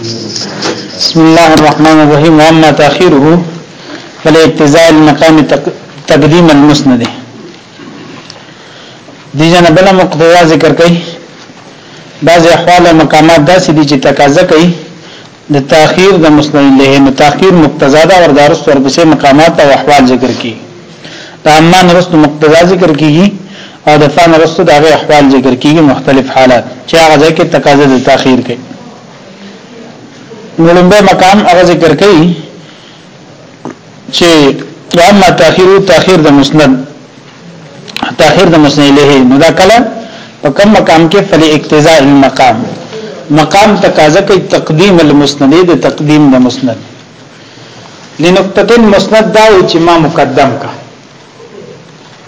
بسم الله الرحمن الرحيم واما تاخيره فلاقتضاء المقام تقديم المسند دي جنا بل مقتضا ذکر کړي بعض احوال او مقامات داسې دي چې تقاضا کوي د تاخير د مسند له نو تاخير مقتضا ده او دارس ورپسې مقامات او احوال ذکر کړي دا اما نرست مقتضا ذکر کیږي او د فهم رسو دغه احوال ذکر کیږي مختلف حالات چې هغه ځکه تقاضا د تاخير کوي نولمبه مقام هغه ذکر کوي چې واما تاخير تاخير د مسند تاخير د مسند له نو دا کله په کوم مقام کې فل اقتضاء المقام مقام تقاضا کوي تقدیم المسند د تقدیم د مسند لنقطه مسند دا و چې ما مقدم کا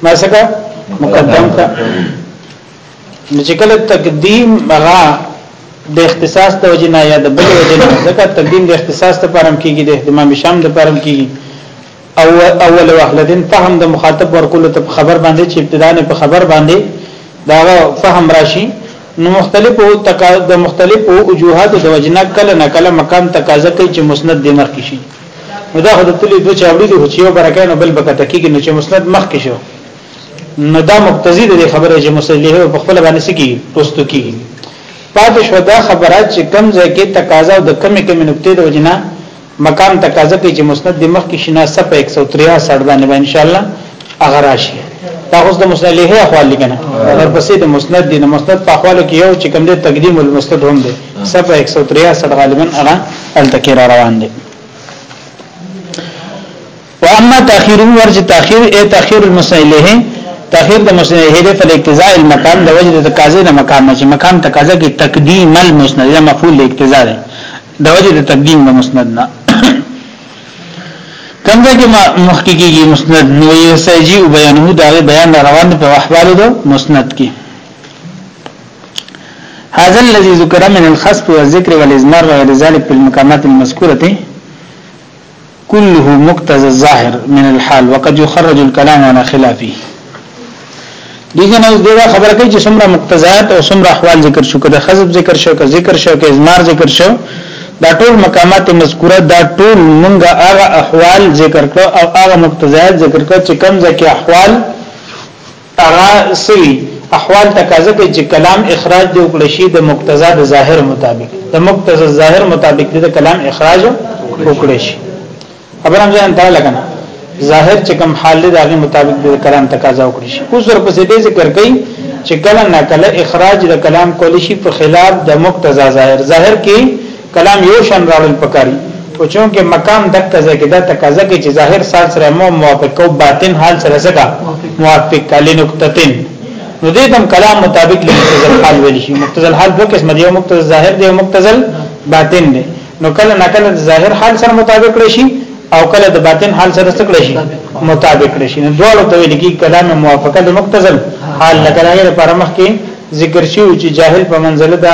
ما څنګه مقدم کا نو چې کله تقدیم هغه د اختصاص د وجنا یا د بل وجنا ځکه تقدیم د اختصاص ته پرم کیږي د اهتمام شام د پرم کیږي او اول وحلدن فهم د مخاطب ورکول ته خبر باندې چې ابتدا نه په خبر باندې دا فهم راشي نو مختلفو تقاضا د مختلفو وجوهات د وجنا کله نه کله مقام تقاضا کوي چې مسند د مخ شي نو دا خدای ته دوه چاوړي د هچیو برکانو بل بکټه کیږي نو چې مسند مخ شي نو دا مقتضی د خبره چې مصلح په خپل باندې سکی پوستو کیږي پاتې شو دا خبره چې کم ځای کې تقاضا د کمی کمی نقطې د وجنه مقام تقاضا کوي چې مسند د مخ کې شنا صف 163 باندې ان شاء الله هغه راشي دا اوس د مصلح احوال لګنه ورپسې د مسند دي د مسند په احوالو کې یو چې کوم د تقدیم المسند هم دي صفه 163 غالبا هغه التکرار روان دي واما تاخير ورج تاخير اي تاخير المسند الیه تاخير د مسند الیه په اقتضاء المقام د وجه د تقاضې د مقام چې مقام تقاضا کې تقدیم المسند یا مفعول د اقتضاء ده د وجه د تقدیم د مسند نه کمزه کې مخکې کېږي مسند نو یې سجی او بیانو دا بیان روان په احوال د مسند کې هذا الذي ذكر من الخصب والذكر والازمار وغير ذلك في المقامات المذكوره کله مقتضى الظاهر من الحال وقد يخرج الكلام على خلافه دیګه نو دا خبره کوي چې څومره مقتضیات او څومره احوال ذکر شو کده حذف ذکر شو کده ذکر شو کده ازمار ذکر شو دا ټول مقامات مذکوره دا ټول مونږه هغه احوال ذکر کړو او هغه مقتضیات ذکر کړو چې کم ځکه احوال هغه څه وي احوال تقاضا کوي چې کلام اخراج دی وکړي شي د مقتضا د ظاهر مطابق د مقتضا ظاهر مطابق د کلام اخراج وکړي شي خبر هم ځان ته لګنه ظاهر چې کوم حال دی دغه مطابق د کلام تقاضا وکړي شي اوس ورپسې دې ذکر کوي چې کله نه کله اخراج د کلام کول شي په خلاف د مقتضا ظاهر ظاهر کې کلام یو شان راړل پکاري خو چونکه مقام دک ځای کې دا تقاضا کوي چې ظاهر سال سره مو موافق او باطن حال سره سره موافق کالي نقطتين نو دې دم کلام مطابق لمتزل حال ویل شي متزل حال دوه قسم دی یو متزل ظاهر دی یو متزل باطن دی نو کله نکله ظاهر حال سره مطابق راشي او کله د باطن حال سره څه کړی شي مطابق کړی شي نو دواړو ته ویل کی کلام موافقه د مقتضل حال لکه دغه پر مخ کې ذکر شي چې جاهل په منزله د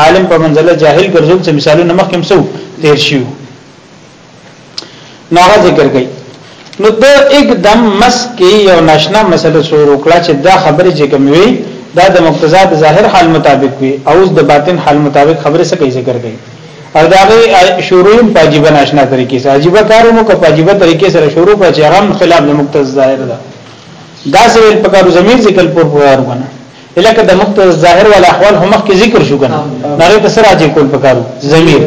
عالم په منزله جاهل ګرځول چې مثالونه مخکې هم سو تیر شي نو ذکر کړي نو د اقدم مس کې یو ناشنا مسله شروع کړه چې دا خبره چې کوم وی دا د مقتضا د ظاهر حال مطابق وي او د باطن حال مطابق خبره څه کوي ذکر کوي او دا غي شروع په عجیب ناشنا طریقې سره عجیب کارو مو په عجیب طریقې سره شروع په چرم خلاف د مقتض ظاهر ده دا سره په کارو زمير ذکر پر پرار کنه الکه د مقتض ظاهر ول احوال هم کې ذکر شو کنه هغه ته سره عجیب کول پکارو زمير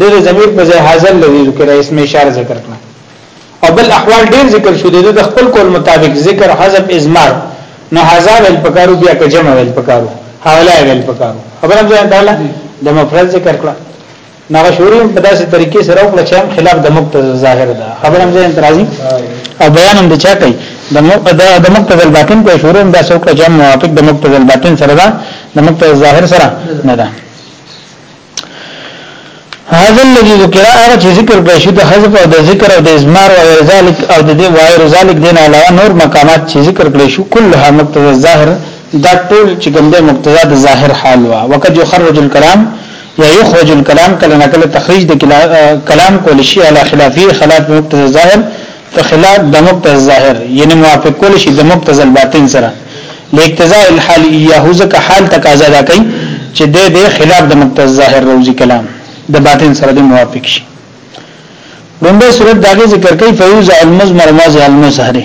د زمير په ځای حاضر لوي ذکر اسم اشاره ذکر کړه او بل احوال ډیر ذکر شو د د خپل کول مطابق ذکر حذف ازمار نو هزار ول پکارو بیا که جمع ول پکارو حواله ول پکارو خبرم ځان تعالی د مفرد ذکر کړه نغه شوري په داسې طریقې سره او کله چې هم خلاف د مقتضا ظاهر ده خبرم ځان اعتراضي او بیان هم د چا کوي د مقتضا د مقتضا الباطن کوي شوري هم دا څوک چې موافق د مقتضا الباطن سره ده د مقتضا ظاهر سره نه ده هاذا الذي ذکر هغه چې ذکر کړی شو د حذف او د ذکر او د ازمار او ذالک او د دې وایره ذالک دین علاوه نور مقامات چې ذکر کړی شو كلها مقتضى الظاهر دا ټول چې کوم د مقتضا د ظاهر حال وا وقد يخرج الكلام یا يخرج الكلام کله نکله تخریج د کلام کول شي علی خلافی خلاف مقتضا الظاهر په خلاف د مقتضى الظاهر یعنی موافق کول شي د مقتضى الباطن سره لاقتضاء الحال ایه ځکه حال تقاضا دا کوي چې د دې خلاف د مقتضى الظاهر روزي کلام د باطن سره د موافق شي لومبه صورت داغه ذکر کوي فیوز المزمر مازه المزهره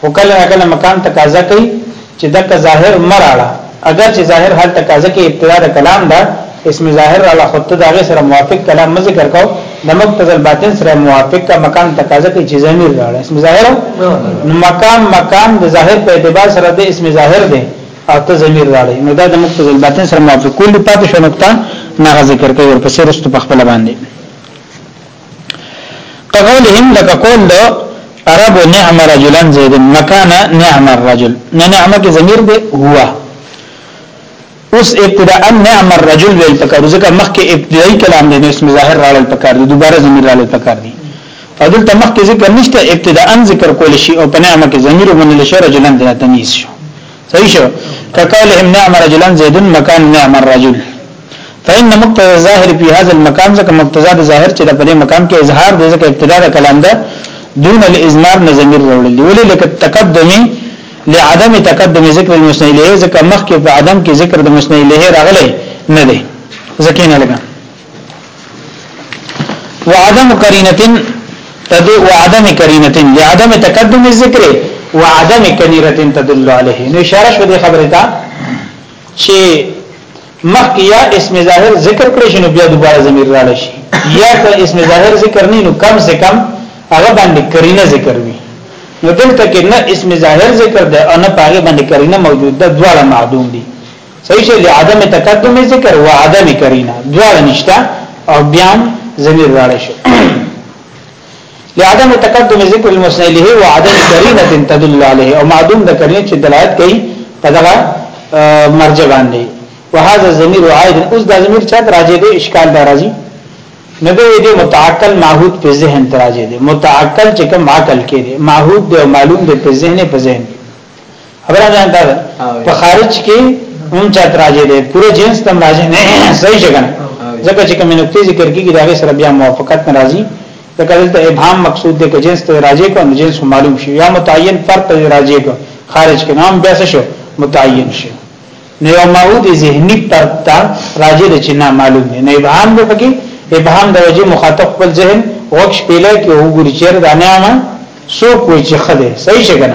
خو کله نه کله مقام تقاضا کوي چې دک ظاهر مراړه اگر چې ظاهر حال تقاضا کوي ابتدا د کلام دا اسم ظاهر را لخوا ته دغه سره موافق کلام مزه ذکر کو د مقتضى الباطن سره موافق کا مقام تقاضا کوي چې ضمیر راړه اسم ظاهر نو مقام مقام د ظاهر په اعتبار سره د اسم ظاهر دی او ته ضمیر راړي نو دا د مقتضى الباطن سره موافق کول پاتې شو نقطه نه ذکر کوي ورپسې رسته په خپل باندې کقولهم لکه قول د عرب نعم رجلن زید مکان نعم الرجل نه نعمه کې ضمیر دی هو اوس ابتداء نعم الرجل ویل پکار ځکه مخکې ابتدایي کلام دی نو اسم ظاهر راړل پکار دی دوباره ضمیر راړل پکار دی فضل ته مخکې ذکر نشته ابتداء ذکر کول شي او په نعمه کې ضمیر ومنل شي رجلن دی تمیز شو صحیح شو کقولهم نعم رجلا زید مکان نعم الرجل فإن مقتضى الظاهر في هذا المقام ځکه مقتضا د ظاهر چې په دې مقام کې اظهار د ځکه ابتدا د کلام ده دون الازمار نه ضمیر راوړل دی ولې لکه تقدمي لعدم تقدم ذکر المسند الیه ځکه مخکې په عدم کې ذکر د مسند الیه راغلی نه دی ځکه نه لګا وعدم قرینتن تدو وعدم قرینتن لعدم تقدم الذکر وعدم قرینتن تدل علیه نو اشاره شو دې خبره ته چې مخک یا اسم ظاهر ذکر کړی شنو بیا دوباره ضمیر را لشي یا که اسم ظاهر ذکر نه نو کم سے کم هغه باندې قرینه ذکر وي نو دلته کې نه اسم ظاهر ذکر ده او نه پاګه باندې قرینه موجود ده دواړه معدوم دي صحیح شي لعدم تقدم ذکر و عدم کرینه دواړه نشته او بیا ضمیر راړی شو لعدم تقدم ذکر المسند له و عدم کرینه تدل علیه او معدوم د کرینه چې دلالت کوي په دغه مرجع باندې وهذا الضمير عائد اوس دا ضمیر چا راځي دی اشکال دا راځي نه به دې متعقل معهود په ذهن تراځي دی متعقل چې کوم عقل کې دی معهود دی او معلوم دی په ذهن په ذهن خبره ده دا په خارج کې هم چا راځي دي پوره جنس تم راځي نه صحیح څنګه ځکه چې کوم نقطې ذکر کیږي دا غي سره بیا موافقت ناراضي ځکه دلته ابهام مقصود دی چې جنس ته راځي کو نو جنس معلوم شي یا متعین فرق ته راځي کو خارج کې نام بیا څه شو متعین شي نو یو معود ذهنی پرت ته راجع ده چې نه معلوم دی نو ابهام دی پکې ابهام د وجه مخاطب خپل ذهن وکش پیله کې وګوري چې دا نه ما سو کوی چې خده صحیح څنګه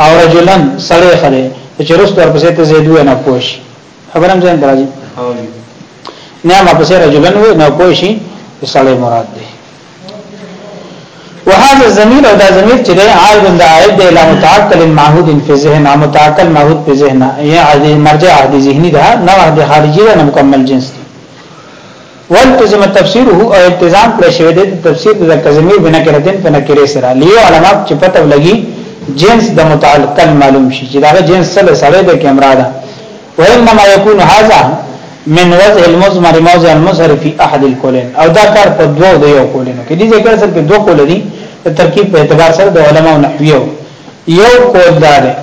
او رجلن سړی خده چې رست ور پسې ته زیدو نه پوش خبرم ځین درځي نه ما پسې رجلن و نه پوشي سړی مراد دی وهذا الضمير او دا ضمير چې دی عائد د عائد دی لا متعقل معهود فی ذهن متعقل معهود فی ذهن یا عادی مرجع عادی ذهنی دا نه د خارجي نه مکمل جنس دی والتزم تفسیره او التزام پر شوی دی تفسیر د ضمیر بنا کړتن په نکره سره لیو علامات چې پته لګي جنس د متعلق معلوم شي چې دا جنس سره سره د کیمرا ده وانما يكون هذا من وضع المزمر موضع المزهر في احد القولين او دا کار په دوه د یو قولینو کې دي ذکر سره په دوه قول دي ترکیب په اعتبار سره د علما او نحویو یو قول دا دی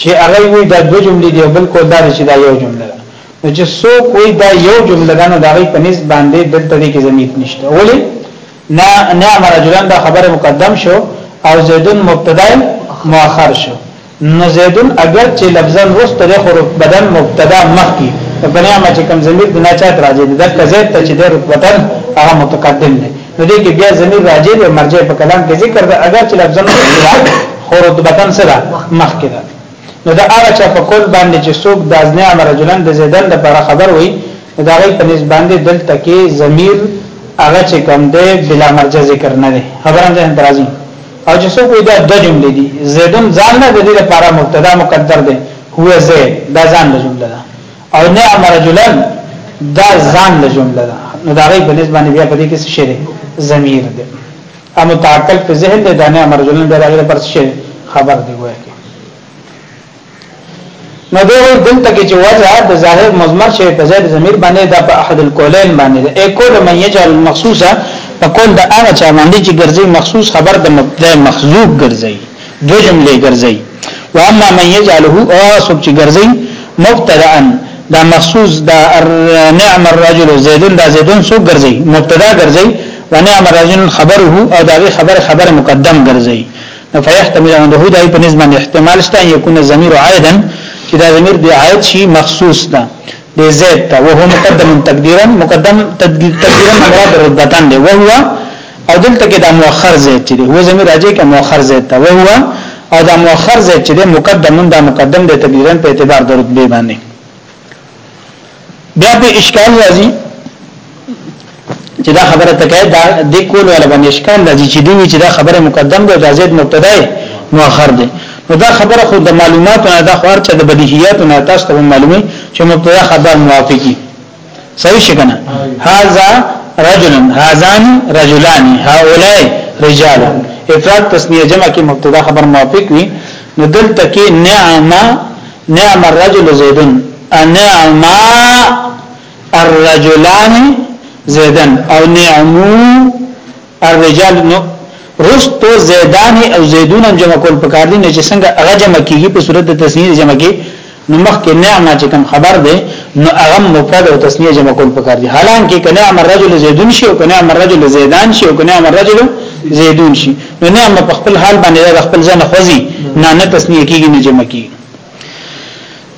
چې هغه وی دا دوه جملې دی بل قول دا دی چې دا یو جمله ده نو چې سو کوئی دا یو جمله ده نو دا غي په نسبت باندې دلته دې کې زميت نشته ولې نا نعم رجلان دا خبره مقدم شو او زیدون مبتدا مؤخر شو نو زید اگر چې لفظا رست ده خو بدن مبتدا مخکی په بنیا ما چې کوم ضمیر د نه چات راځي د دک زید ته چې د رتبتن هغه متقدم دی نو دې کې بیا ضمیر راځي د مرجع په کلام کې ذکر ده اگر چې لفظا خو رتبتن سره مخکی ده نو دا هغه چې په کول باندې چې څوک د ازنه امر رجلن د زیدن د پر خبر وي دا غي په نسبت باندې دلته کې ضمیر هغه چې کوم ده بلا مرجع ذکر نه ده خبره ده درازي او چې څوک دا د جملې دي زیدون ځان نه د دې لپاره مبتدا مقدر دی هو زید دا ځان د جمله ده او نعم رجلن دا ځان د جمله ده نو دا غي په نسبت بیا په دې کې څه شی دی ضمیر دی ا متعقل په ذهن دی دا نعم رجلن دا غي پر څه خبر دی وایي نو دی وی دلته کې چې وضع د ظاهر مضمر شوی په ځای د ضمیر باندې د په احد القولین باندې د اکول من یجعل المخصوصه په کول د هغه چا باندې چې ګرځي مخصوص خبر د مبتدا مخزوب ګرځي دو جملې ګرځي و اما من یجعله اسب چې ګرځي مبتدا دا مخصوص دا نعم الرجل زیدون دا زیدون سو ګرځي مبتدا ګرځي و نعم الرجل خبره او دا خبر خبر مقدم ګرځي فيحتمل ان ده دای په نسبت احتمال شته یکونه ضمیر عائدا چې دا ضمیر دی عائد شي مخصوص ده د زید ته وه مقدم تقدیرا مقدم تقدیرا مراد ردتان دی وهو او دلته کې دا مؤخر زید چې هو ضمیر راځي کې مؤخر زید ته وهو او دا مؤخر زید چې مقدم دا مقدم دی تقدیرا په اعتبار د رتبه باندې بیا په اشکال راځي چې دا خبره تکای دا د کول ولا باندې اشکال راځي چې دوی چې دا خبره مقدم ده دا زید مبتدا مؤخر ده نو دا خبره خو د معلوماتو نه دا خور چې د بدیهیاتو نه تاسو ته معلومه چې مبتدا خبر موافقي صحیح شګنه هاذا رجل هاذان رجلان هؤلاء رجال افراد تسنیه جمع کې مبتدا خبر موافق وي نو دلته کې نعمه نعم الرجل زيد نعم الرجلان زيدا او نعم الرجال نو رستو زیدان او زیدون هم جمع کول پکار دي نه چې څنګه هغه جمع کیږي په صورت د تسنیه جمع کې نو مخکې نعمه چې کوم خبر ده نو هغه مفرد او تسنیه جمع کول پکار دي حالانکه کنه امر رجل زیدون شي او کنه امر رجل زیدان شي او کنه امر رجل زیدون شي نو نه هم په خپل حال باندې د خپل ځان خوځي نه نه تسنیه کیږي نه جمع کیږي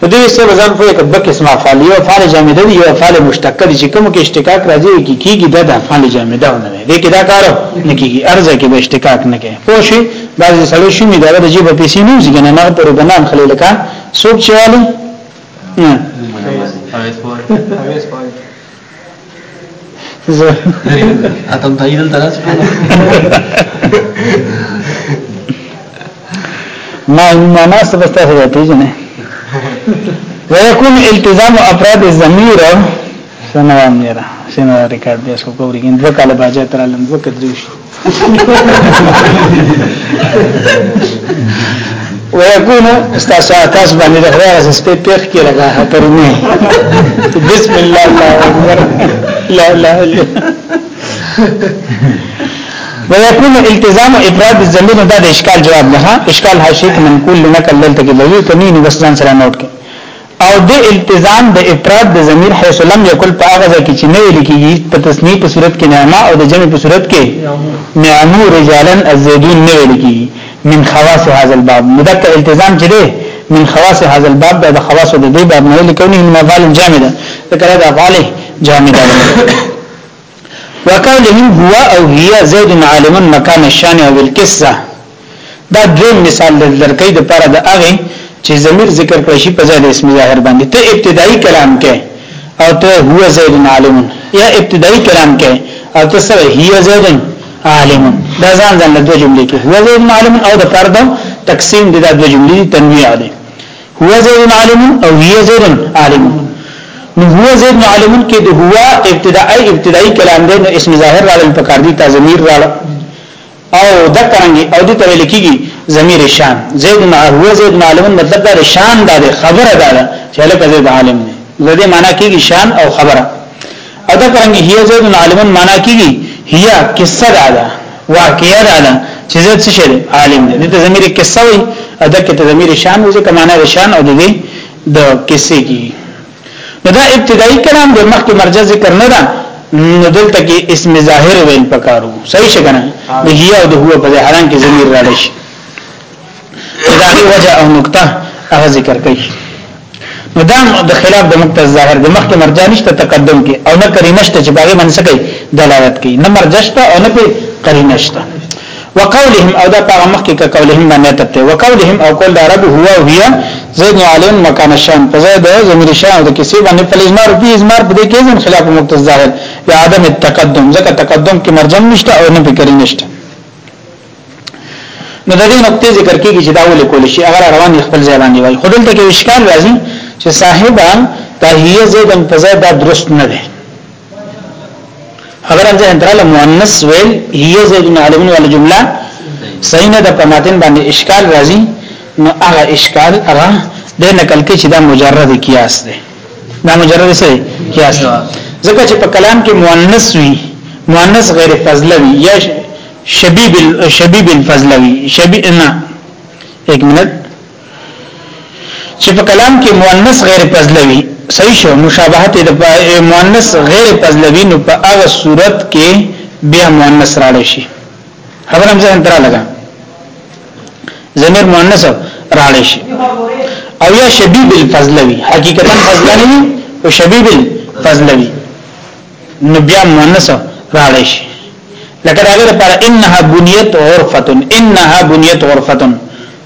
د دې څه وزن په یک د قسمه افعال یو افعال جامده دی یو افعال مشتق دی چې کوم کې اشتقاق راځي کی کیږي د افعال جامده نه دی دې کې دا کار نه کیږي ارزه کې به اشتقاق نه کوي پوه شي بعضی سړی شي می دا د جیب پیسې نه وزګ نه نه پر بنان خلې لکه سوق چواله نه زه اتم تایید دلته راځي ما ما ما څه بس تاسو ته پیژنې ويكون التزام افراد الضمير سنوان میرا سنوان ریکارډ دې سو کوریږي دوه کاله باجه ترالم دوه کدریش ويكون استاسو تاس باندې د خدای راز سپې پیخ کې لگا پر نه بسم الله الله اکبر لا لا ويكون التزام افراد الضمير دا د اشکال جواب نه اشکال حاشیه منقول لنقل دلته کې لوي تنين بس ځان سره نوٹ کې او د التزام د افراد د ضمیر حیث لم یکل په هغه ځای کې چې نه ویل کېږي په تثنیه په صورت کې نعما او د جمع په صورت کې نعمو رجالا الزیدون نه ویل کېږي من خواص هذا الباب نو دغه التزام چې دی من خواص هذا الباب دا د خواص د دې باب نه لکونه من افعال جامده ذکر دا افعال جامده وقالهم هو او هي زيد عالم مكان الشان او القصه دا دویم مثال د درکې د پاره د هغه چې ضمیر ذکر کړی شي په ځای د اسم ظاهر باندې ته ابتدایي کلام کې او ته هو زید عالم یا ابتدایي کلام کې او ته سره هي زید عالم دا ځان ځان د دوه جملې کې هو زید عالم او د پاره د تقسیم د دوه جملې تنویع دی هو زید عالم او هي زید عالم نو هو زید عالم کې د هو ابتدایي ابتدایي کلام دی نو اسم ظاهر عالم په کار دي تضمیر راړه او دکرنګي او دي تویل کیږي ضمیر شان زید ما هو زید معلوم مطلب دا شان دا ده خبره دا ده چې لکه زید عالم نه زده معنا کیږي شان او خبره او دکرنګي هي زید عالم معنا کیږي هيا قصه دا ده واقعیا دا ده چې زید څه شي عالم نه دي ضمیر قصه وي ادا کې ضمیر شان وځي کمانه شان او دي د قصې کیږي نو دا ابتدایي کلام د مخکې مرجع ذکر نه ده نو دلته کې اسم ظاهر ویل پکارو صحیح شګنه د هي او د هو په ځای حالان کې ضمیر را لشي دا هي وجه او نقطه هغه ذکر کوي نو دا د خلاف د مقتض ظاهر د مخکې مرجع نشته تقدم کې او نه کرینشته چې باغې منسکه دلالت کوي نه مرجع شته او نه په کرینشته وقولهم او دا په مخ کې کا قولهم باندې تپته وقولهم او قول د عرب هو او هي زید علم مکان شان په زید زمیر شان او د کسی باندې په ازمار په ازمار په دې کې زم خلاف مقتض ظاهر یا عدم التقدم ځکه تقدم کې مرجم نشته او نه فکر نشته نو د دې نقطې ذکر کیږي چې دا ولې کول شي اگر روان خپل ځای باندې وای خدل ته کې اشکال راځي چې صاحبان دا هي زیدن په زید درست نه ده اگر ان ذهن تراله مؤنث ویل هي زید عالمون ولا جمله صحیح نه ده په ماتن باندې اشکال راځي نو هغه اشکال هغه د نقل کې چې دا مجرد قیاس دی دا مجرد څه دی قیاس دی ځکه چې په کلام کې مؤنث وي مؤنث غیر فضله وي یا شبیب شبیب الفضله وي شبیب نه 1 منټ چې په کلام کې مؤنث غیر پزلوي صحیح شو مشابهت د مؤنث غیر پزلوي نو په هغه صورت کې بیا مؤنث راړي شي خبر هم ځان تر لګا ضمیر مؤنث راړي شي او یا شبیب الفضلوي حقیقتا فضلوي او شبیب الفضلوي نو بیا مؤنث راړي شي لکه دا غره پر انها بنیت عرفه انها بنیت عرفه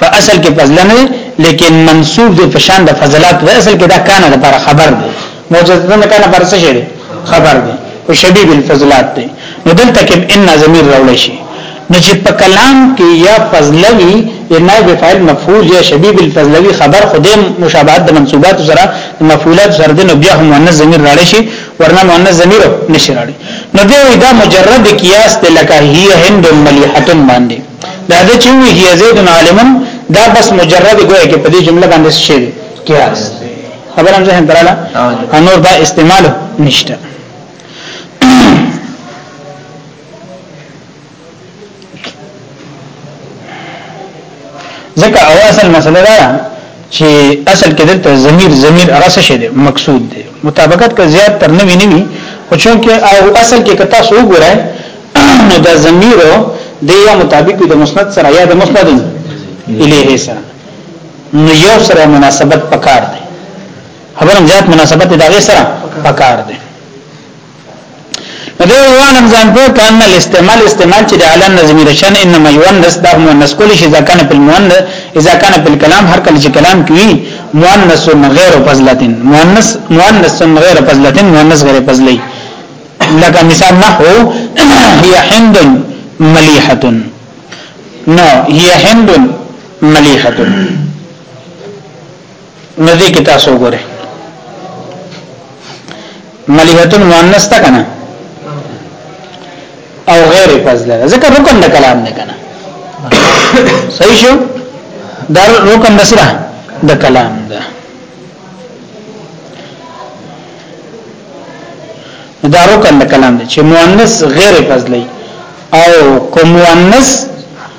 په اصل کې فضل نه لیکن منصوب دی په شان د فضلات په اصل کې دا کان لپاره خبر دی موجودن کان پر څه شي خبر دی او شبیب الفضلات دی نو دلته کې ان ضمیر راول شي نو چې په کلام کې یا فضلوي یا نائب فاعل مفعول یا شبیب الفضلوي خبر خدای مشابهت د منصوبات سره مفعولات سره د بیا هم مؤنث ضمیر راړي شي ورنه مؤنث ضمیر نشی راړي نو دی وی دا مجرد قیاس دی لکه هی هند ملیحه باندې دا د چې وی هی زید عالم دا بس مجرد ګویا کې په دې جمله باندې شی قیاس خبر هم ځه دراله انور دا استعمال نشته ځکه او اصل مسله ده چې اصل کې دلته ضمیر ضمیر هغه څه دی مقصود دی مطابقت که زیات تر نه ویني وي خو چونکه او اصل کې کتا سو ګره نو دا ضمیر د یو مطابق د مسند سره یا د مسند الیه سره نو یو سره مناسبت پکار دی خبرم زیات مناسبت دغه سره پکار دی دې وانم ځان په کان الاستعمال استعمال چې د علن نظمی رشن انما یونس دا مؤنث کول شي اذا کان په المؤنث اذا کان په الكلام هر کله چې کلام کوي مؤنث غیر فضلتن مؤنث مؤنث غیر فضلتن مؤنث غیر فضلی لکه مثال نحو هي هند مليحه نو هي هند مليحه نو دې کې تاسو وګورئ مليحه المؤنث تا کنه او غیر فضل ذکر رکن د کلام نه کنه صحیح شو دا رکن نسره د کلام ده دا رکن د کلام ده چې مؤنث غیر فضلی او کوم مؤنث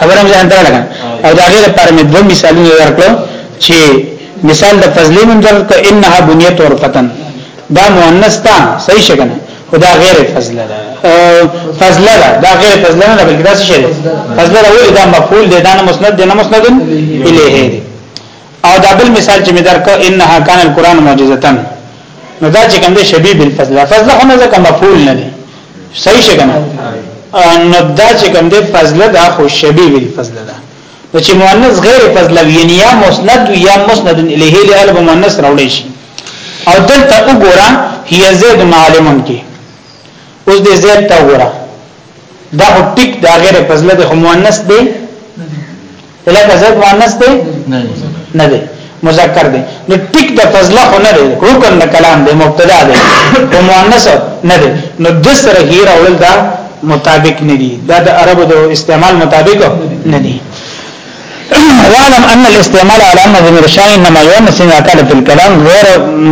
خبرم ځان ته لګا او دا غیر پر مې دوه مثالونه ورکړو چې مثال د فضلی منظر ته انها بنیت اور فتن دا مؤنث تا صحیح شګنه خدا غیر فضل ده فضل ده دا غیر فضل نه بلکې دا څه شی ده فضل ده ولې دا مفعول ده دا نه مسند ده نه مسند الیه او دا بل مثال چې مې درکو انها کان القران معجزتا نو دا چې کوم دی شبیه بالفضل فضل خو نه ځکه مفعول نه دی صحیح څنګه نو دا چې کوم دی فضل دا خو شبیه بالفضل دا نو چې مؤنث غیر فضل وی یعنی یا مسند یا مسند الیه له الف مؤنث راوړي شي او دلته وګوره هي زید معلمون کې اوس دې زید ته وګوره دا خو ټیک دا غیر پزله د مؤنث دی لکه زید مؤنث دی نه دی مذکر دی نو ټیک د فضله خو نه دی رکن د کلام دی مبتدا دی او مؤنث نه دی نو د سره هیر اول دا مطابق نه دی دا د عربو د استعمال مطابق نه دی واعلم ان الاستعمال على ان ضمير الشان انما يونس ان كان في الكلام غير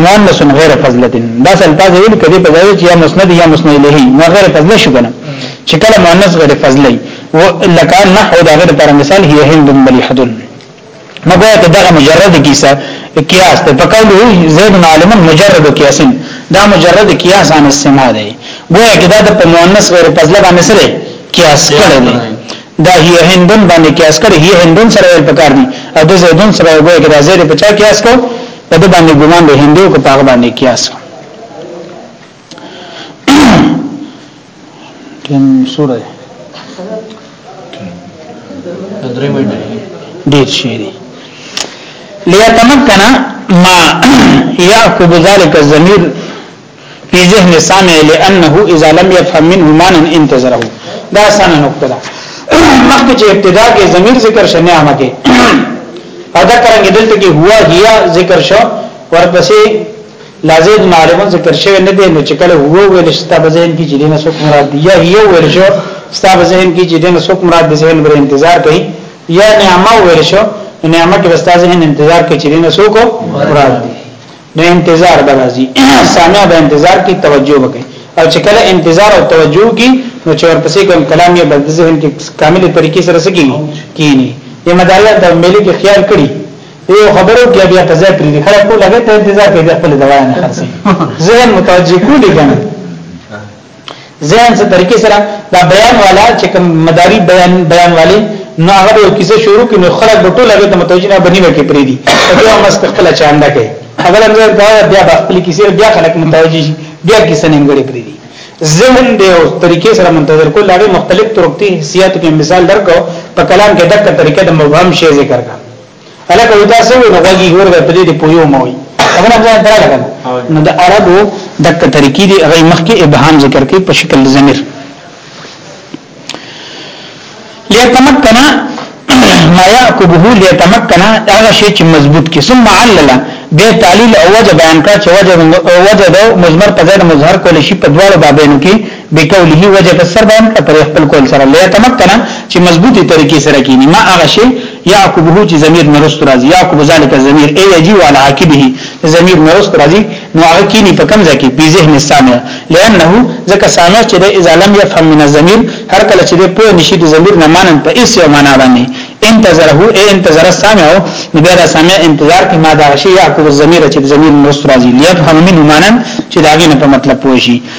مؤنث غير فضله دا الفاظ ویل کدي په ځای چې یا مسند یا مسند له نه غیر فضله شو کنه چې کله مؤنث غیر فضله و لکه نحو دا غیر پر مثال هي هند مليحه نو ګویا ته دغه مجرد کیسه قیاس ته پکاله زید عالم مجرد قیاس دا مجرد قیاس عن السماع دی ګویا کې دا د مؤنث غیر فضله باندې سره قیاس کړی دی دا هی هندون باندې قیاس کړي هی هندون سره ویل پکار دي او د زیدون سره وګوي کې دا زید په چا قیاس کو په د باندې ګمان به هندو کو پاغه باندې قیاس کو تم سوره درې منډه ډیر شي دي ليتمكن ما يعقب ذلك الضمير فی ذهن سامع لانه اذا لم يفهم منه معنى انتظره دا سنه نقطه ده مخکې چې ابتدا کې ضمیر ذکر شنه عامه کې او دا څنګه دلته کې هوا هيا ذکر شو ورپسې لازم معلومه ذکر شوی نه دی نو چې کله هو ویل شتا بزین کې چې دینه څوک مراد دی یا هيا ویل شو ستا بزین کې چې دینه څوک مراد دی ځین بر انتظار کوي یا نعمه ویل شو نعمه کې بس تاسو انتظار کوي چې دینه څوک مراد دی نو انتظار به راځي سامع به انتظار کی توجه وکړي او چې کله انتظار او توجه کی نو چې ورپسې کوم کلام یې بل ذهن کې کامل طریقې سره سګي کینی د مداریات د ملي کې خیال کړي یو خبرو کې بیا په ځای پرې خلک ټول هغه ته انتظار کوي خپل دوا نه خرڅي ذهن متوجه کولی کنه ځان څه طریقې سره دا بیان والا چې کوم مداري بیان بیان والے نو هغه یو کیسه شروع کړي نو خلک به ټول هغه ته متوجه نه بنی وکي پری دي دا مس خپل چاندا کوي هغه هم دا بیا خپل کیسه بیا خلک متوجه شي بیا کیسه نیمګړي پری دي ذهن دی او طریقې سره منتظر کول هغه مختلف طرق دي حیثیت کې مثال درکو په کلام کې دغه طریقې د مبهم شی ذکر کړه الکه وي تاسو نو غوږی ګور به پدې دې پویو موي خبر هم ځان تر لګا نو د عربو دک طریقې دي هغه مخکې ابهام ذکر کوي په شکل ضمیر ليتمكن ما يعقبه ليتمكن هغه شی چې مضبوط کی ثم علل به تعلیل او وجه بیان کړ چې وجه وجه د مزمر په ځای مظهر کول شي په دواړو بابونو کې بقوله وجه فسر بیان کړ پر خپل قول سره لیا تمکنا چې مضبوطی طریقې سره کینی ما هغه شی یعقوبه چې ضمیر نرست راځي یعقوب ذالک ضمیر ای یجی وعلى عاقبه ضمیر نرست راځي نو هغه کینی په کمزه کې په ذهن سامع لانه ځکه سامع چې د اذا لم يفهم من الضمیر هر کله چې په نشي د ضمیر نه مانن په اس یو معنا باندې انتظره ای انتظر السامع نو بیا د سامع انتظار کې ما دا شی یعقوب ضمیر چې ضمیر نرست راځي لیفهم منه مانن چې داګه نه په مطلب پوه شي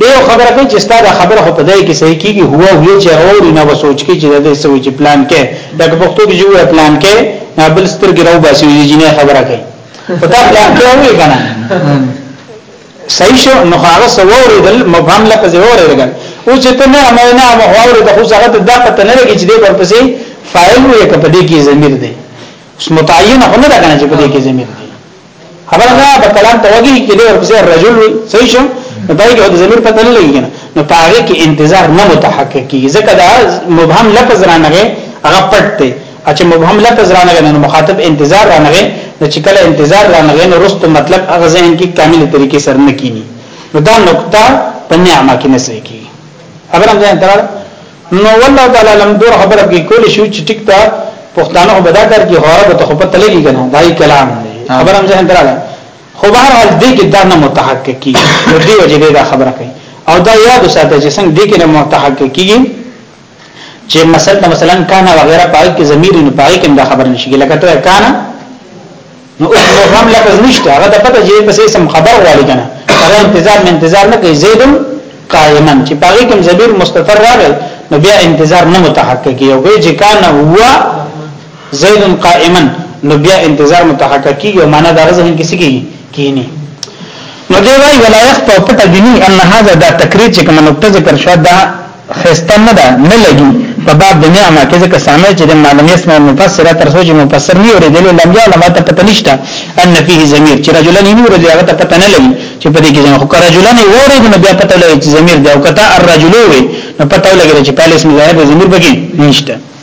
دی یو خبره کوي چې ستاسو دا خبره خو په دای کې صحیح کیږي هو هو چې اوري نه وسوچ کې چې د دې سوي چې پلان کې دا په پښتو کې جوړه پلان کې نه بل سترګې راو باسي چې نه خبره کوي په تا پلان کې وي کنه صحیح شو نو هغه سووري دل مبهم لفظ اوري دل او چې ته نه مې نه مو اوري د خو هغه د دقت نه لګي چې دې ورپسې فاعل وي کپدې کې ضمیر دی متعین هونه دا کنه چې په دې کې ضمیر خبر نه په کلام ته وږي کې دی ورپسې رجل وي صحیح شو نو پای کې د ضمیر پته نه لګي کنه نو پاره کې انتظار نه متحقق کیږي ځکه دا مبهم لفظ رانغه هغه پټ دی چې مبهم لفظ رانغه نو مخاطب انتظار رانغه نو چې کله انتظار رانغه نو رستو مطلب هغه ذهن کې کامل طریقې سره نه کینی نو دا نقطه په نعمه کې نه سې کی خبره ده نو والله تعالی لم دور خبره کې کول شو چې ټیک تا پښتانه خو بدا کار کې هواره ته خو پته لګي کنه دای کلام دی خبره هم ځان دراله خو بهر حال دې کې دا نه متحقق کی نو دې وجه دې دا خبره کوي او دا یاد وساته چې څنګه دې کې نه متحقق کیږي چې مثلا مثلا کانا وغیرہ پای کې ضمیر نه پای کې دا خبره نشي لکه ته کانا نو اوس مبهم لفظ نشته هغه د پته جې پسې سم خبر غواړي کنه هغه انتظار نه انتظار نه کوي زید قائما چې باقي کوم ضمیر مستتر راغی نو بیا انتظار نه متحققي او به چې کان هو زید قائما نو بیا انتظار متحققي او معنا دا ځین کسی کی کینی نو دی وای ولایخ په پټه دیني ان هاذا دا تکریر چې کوم نقطه ذکر شو دا خسته نه ده نه لګي په باب د نعمه کې ځکه سامع چې د معلم اسمه مفسر تر سوچ مفسر نه اوریدل لم یا لم ته پته نشته ان فيه ضمیر چې رجلن نه اوریدل هغه ته پته نه لګي چې په دې کې ځنه خو رجلن اوریدل نو بیا پته لګي چې ضمیر دی او کته الرجل وي نو پته لګي چې پالیس مې ظاهر ضمیر بګي نشته